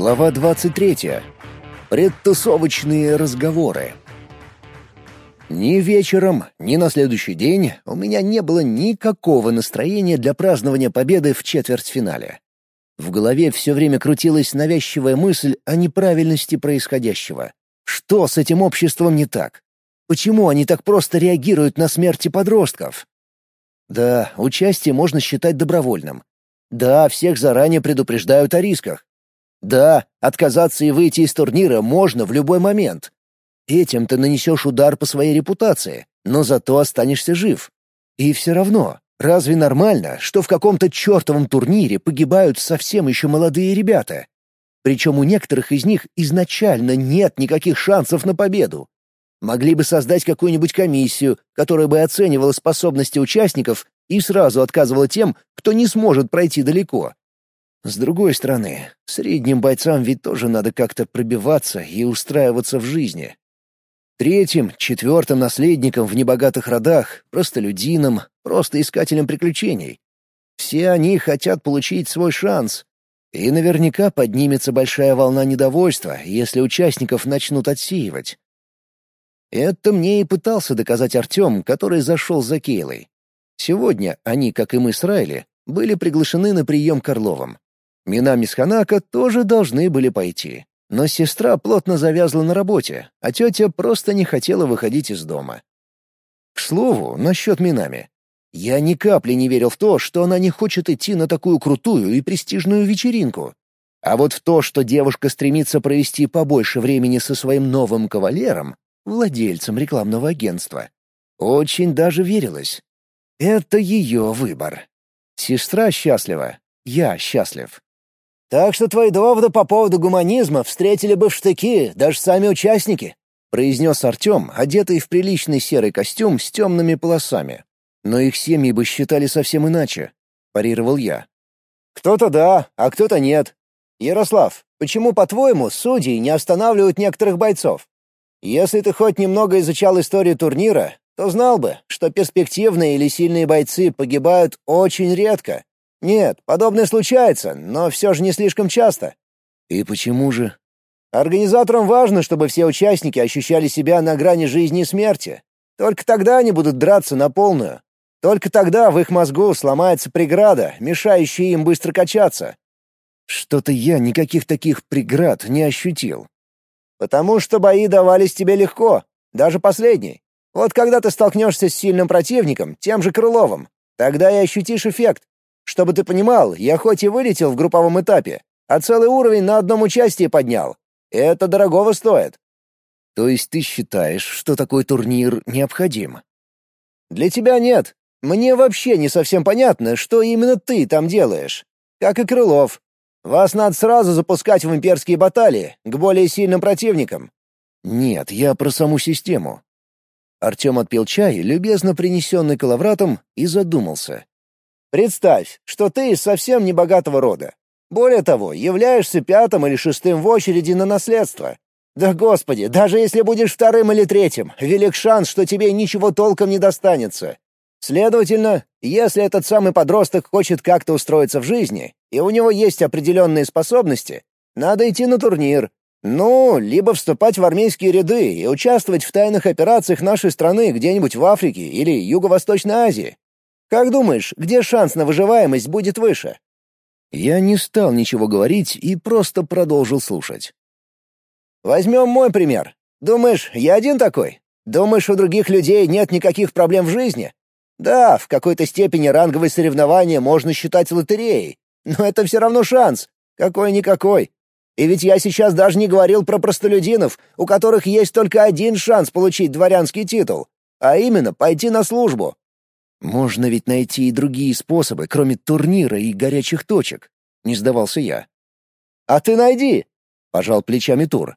Глава 23. Предтусовочные разговоры. Ни вечером, ни на следующий день у меня не было никакого настроения для празднования победы в четвертьфинале. В голове все время крутилась навязчивая мысль о неправильности происходящего. Что с этим обществом не так? Почему они так просто реагируют на смерти подростков? Да, участие можно считать добровольным. Да, всех заранее предупреждают о рисках. Да, отказаться и выйти из турнира можно в любой момент. Этим ты нанесешь удар по своей репутации, но зато останешься жив. И все равно, разве нормально, что в каком-то чертовом турнире погибают совсем еще молодые ребята? Причем у некоторых из них изначально нет никаких шансов на победу. Могли бы создать какую-нибудь комиссию, которая бы оценивала способности участников и сразу отказывала тем, кто не сможет пройти далеко. С другой стороны, средним бойцам ведь тоже надо как-то пробиваться и устраиваться в жизни. Третьим, четвертым наследником в небогатых родах, простолюдинам, просто искателям приключений. Все они хотят получить свой шанс. И наверняка поднимется большая волна недовольства, если участников начнут отсеивать. Это мне и пытался доказать Артем, который зашел за Кейлой. Сегодня они, как и мы с Райли, были приглашены на прием к Орловым. Минами с Ханако тоже должны были пойти. Но сестра плотно завязла на работе, а тетя просто не хотела выходить из дома. К слову, насчет Минами. Я ни капли не верил в то, что она не хочет идти на такую крутую и престижную вечеринку. А вот в то, что девушка стремится провести побольше времени со своим новым кавалером, владельцем рекламного агентства. Очень даже верилось. Это ее выбор. Сестра счастлива, я счастлив. «Так что твои доводы по поводу гуманизма встретили бы в штыки даже сами участники», произнес Артем, одетый в приличный серый костюм с темными полосами. «Но их семьи бы считали совсем иначе», — парировал я. «Кто-то да, а кто-то нет. Ярослав, почему, по-твоему, судьи не останавливают некоторых бойцов? Если ты хоть немного изучал историю турнира, то знал бы, что перспективные или сильные бойцы погибают очень редко. Нет, подобное случается, но все же не слишком часто. И почему же? Организаторам важно, чтобы все участники ощущали себя на грани жизни и смерти. Только тогда они будут драться на полную. Только тогда в их мозгу сломается преграда, мешающая им быстро качаться. Что-то я никаких таких преград не ощутил. Потому что бои давались тебе легко, даже последний. Вот когда ты столкнешься с сильным противником, тем же Крыловым, тогда и ощутишь эффект. Чтобы ты понимал, я хоть и вылетел в групповом этапе, а целый уровень на одном участии поднял. Это дорогого стоит. То есть ты считаешь, что такой турнир необходим? Для тебя нет. Мне вообще не совсем понятно, что именно ты там делаешь. Как и Крылов. Вас надо сразу запускать в имперские баталии, к более сильным противникам». «Нет, я про саму систему». Артем отпил чай, любезно принесенный коловратом, и задумался. «Представь, что ты из совсем небогатого рода. Более того, являешься пятым или шестым в очереди на наследство. Да господи, даже если будешь вторым или третьим, велик шанс, что тебе ничего толком не достанется. Следовательно, если этот самый подросток хочет как-то устроиться в жизни, и у него есть определенные способности, надо идти на турнир. Ну, либо вступать в армейские ряды и участвовать в тайных операциях нашей страны где-нибудь в Африке или Юго-Восточной Азии. Как думаешь, где шанс на выживаемость будет выше? Я не стал ничего говорить и просто продолжил слушать. Возьмем мой пример. Думаешь, я один такой? Думаешь, у других людей нет никаких проблем в жизни? Да, в какой-то степени ранговые соревнования можно считать лотереей, но это все равно шанс. Какой-никакой. И ведь я сейчас даже не говорил про простолюдинов, у которых есть только один шанс получить дворянский титул, а именно пойти на службу. Можно ведь найти и другие способы, кроме турнира и горячих точек. Не сдавался я. А ты найди, пожал плечами Тур.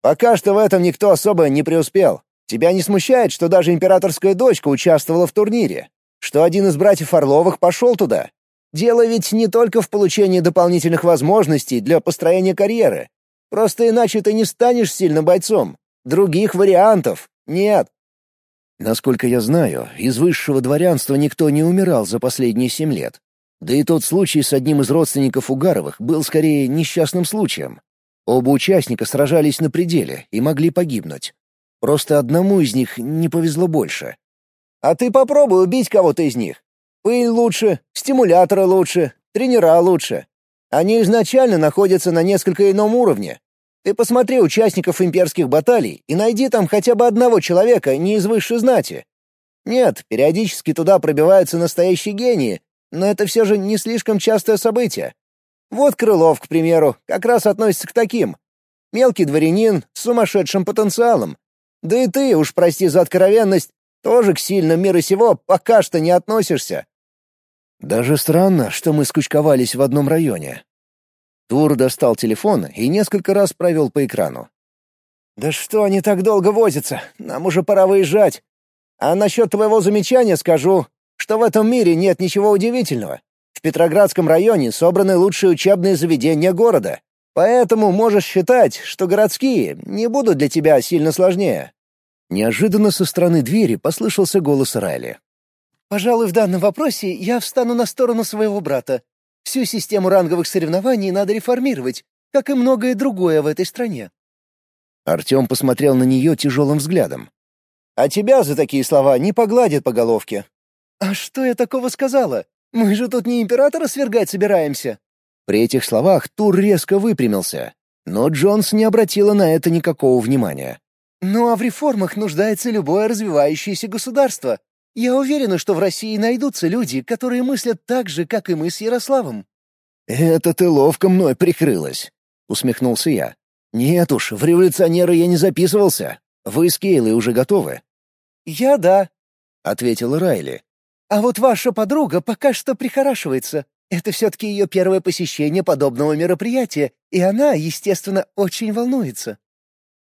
Пока что в этом никто особо не преуспел. Тебя не смущает, что даже императорская дочка участвовала в турнире? Что один из братьев Орловых пошел туда? Дело ведь не только в получении дополнительных возможностей для построения карьеры. Просто иначе ты не станешь сильным бойцом. Других вариантов нет. Насколько я знаю, из высшего дворянства никто не умирал за последние семь лет. Да и тот случай с одним из родственников Угаровых был скорее несчастным случаем. Оба участника сражались на пределе и могли погибнуть. Просто одному из них не повезло больше. «А ты попробуй убить кого-то из них. Пыль лучше, стимуляторы лучше, тренера лучше. Они изначально находятся на несколько ином уровне. Ты посмотри участников имперских баталий и найди там хотя бы одного человека не из высшей знати. Нет, периодически туда пробиваются настоящие гении, но это все же не слишком частое событие. Вот Крылов, к примеру, как раз относится к таким. Мелкий дворянин с сумасшедшим потенциалом. Да и ты, уж прости за откровенность, тоже к сильным мира сего пока что не относишься. Даже странно, что мы скучковались в одном районе. Тур достал телефон и несколько раз провел по экрану. «Да что они так долго возятся? Нам уже пора выезжать. А насчет твоего замечания скажу, что в этом мире нет ничего удивительного. В Петроградском районе собраны лучшие учебные заведения города. Поэтому можешь считать, что городские не будут для тебя сильно сложнее». Неожиданно со стороны двери послышался голос Райли. «Пожалуй, в данном вопросе я встану на сторону своего брата. Всю систему ранговых соревнований надо реформировать, как и многое другое в этой стране». Артем посмотрел на нее тяжелым взглядом. «А тебя за такие слова не погладят по головке». «А что я такого сказала? Мы же тут не императора свергать собираемся». При этих словах Тур резко выпрямился, но Джонс не обратила на это никакого внимания. «Ну а в реформах нуждается любое развивающееся государство, я уверена, что в России найдутся люди, которые мыслят так же, как и мы с Ярославом». «Это ты ловко мной прикрылась», — усмехнулся я. «Нет уж, в революционеры я не записывался. Вы с Кейлой уже готовы?» «Я да», — ответила Райли. «А вот ваша подруга пока что прихорашивается. Это все-таки ее первое посещение подобного мероприятия, и она, естественно, очень волнуется».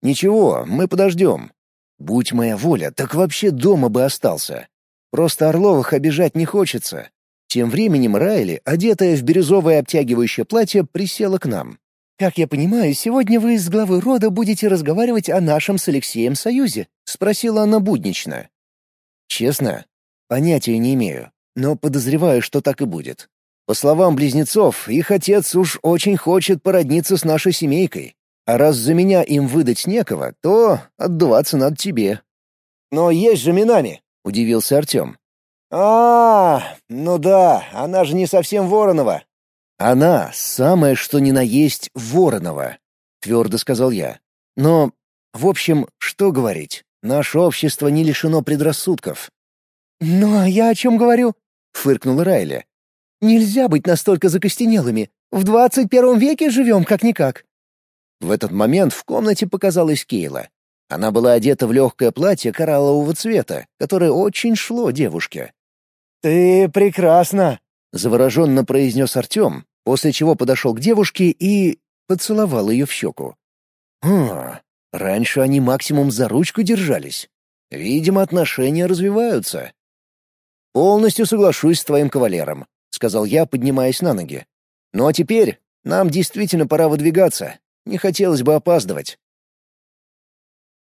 «Ничего, мы подождем. Будь моя воля, так вообще дома бы остался. Просто Орловых обижать не хочется. Тем временем Райли, одетая в бирюзовое обтягивающее платье, присела к нам. «Как я понимаю, сегодня вы с главой рода будете разговаривать о нашем с Алексеем союзе?» — спросила она буднично. «Честно? Понятия не имею, но подозреваю, что так и будет. По словам близнецов, их отец уж очень хочет породниться с нашей семейкой. А раз за меня им выдать некого, то отдуваться надо тебе». «Но есть же Минами!» — удивился Артем. а, ну да, она же не совсем Воронова». «Она самое что ни на есть Воронова», — твердо сказал я. «Но, в общем, что говорить, наше общество не лишено предрассудков». «Ну, а я о чем говорю?» — фыркнула Райли. «Нельзя быть настолько закостенелыми. В двадцать первом веке живем как-никак». В этот момент в комнате показалась Кейла. Она была одета в легкое платье кораллового цвета, которое очень шло девушке. «Ты прекрасна!» — завороженно произнес Артем, после чего подошел к девушке и поцеловал ее в щеку. «Хм, раньше они максимум за ручку держались. Видимо, отношения развиваются». «Полностью соглашусь с твоим кавалером», — сказал я, поднимаясь на ноги. «Ну а теперь нам действительно пора выдвигаться. Не хотелось бы опаздывать».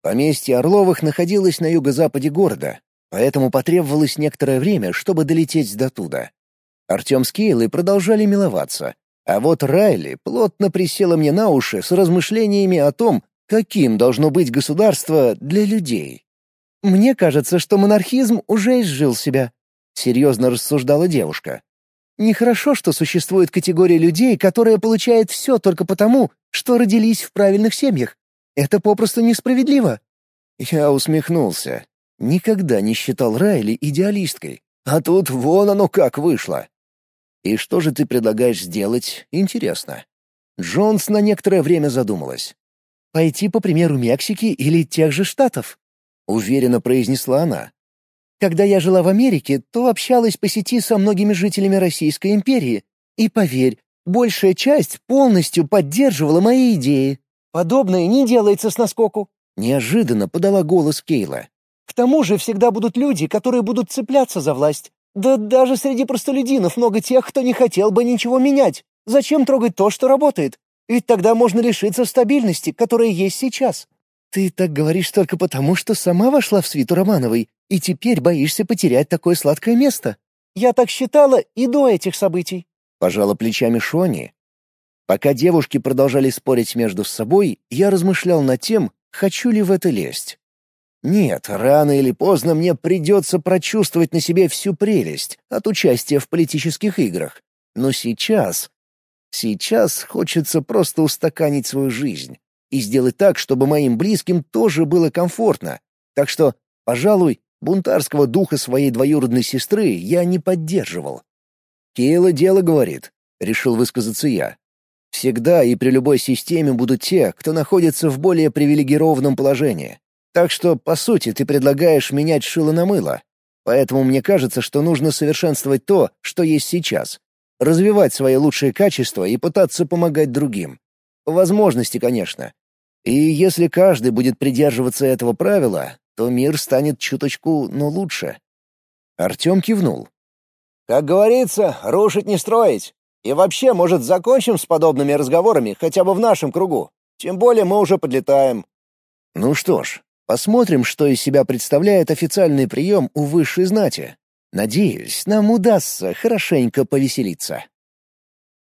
Поместье Орловых находилось на юго-западе города, поэтому потребовалось некоторое время, чтобы долететь до туда. Артем с Кейлой продолжали миловаться, а вот Райли плотно присела мне на уши с размышлениями о том, каким должно быть государство для людей. «Мне кажется, что монархизм уже изжил себя», — серьезно рассуждала девушка. «Нехорошо, что существует категория людей, которая получает все только потому, что родились в правильных семьях. Это попросту несправедливо». Я усмехнулся. Никогда не считал Райли идеалисткой. А тут вон оно как вышло. «И что же ты предлагаешь сделать? Интересно». Джонс на некоторое время задумалась. «Пойти по примеру Мексики или тех же Штатов?» — уверенно произнесла она. «Когда я жила в Америке, то общалась по сети со многими жителями Российской империи. И поверь, большая часть полностью поддерживала мои идеи. Подобное не делается с наскоку. Неожиданно подала голос Кейла. К тому же всегда будут люди, которые будут цепляться за власть. Да даже среди простолюдинов много тех, кто не хотел бы ничего менять. Зачем трогать то, что работает? Ведь тогда можно лишиться стабильности, которая есть сейчас. Ты так говоришь только потому, что сама вошла в свиту Романовой, и теперь боишься потерять такое сладкое место. Я так считала и до этих событий. Пожала плечами Шони. Пока девушки продолжали спорить между собой, я размышлял над тем, хочу ли в это лезть. Нет, рано или поздно мне придется прочувствовать на себе всю прелесть от участия в политических играх. Но сейчас... Сейчас хочется просто устаканить свою жизнь и сделать так, чтобы моим близким тоже было комфортно. Так что, пожалуй, бунтарского духа своей двоюродной сестры я не поддерживал. «Кейла дело говорит», — решил высказаться я. «Всегда и при любой системе будут те, кто находится в более привилегированном положении. Так что, по сути, ты предлагаешь менять шило на мыло. Поэтому мне кажется, что нужно совершенствовать то, что есть сейчас. Развивать свои лучшие качества и пытаться помогать другим. По возможности, конечно. И если каждый будет придерживаться этого правила, то мир станет чуточку, но лучше. Артем кивнул. «Как говорится, рушить не строить. И вообще, может, закончим с подобными разговорами хотя бы в нашем кругу? Тем более мы уже подлетаем». «Ну что ж, Посмотрим, что из себя представляет официальный прием у высшей знати. Надеюсь, нам удастся хорошенько повеселиться.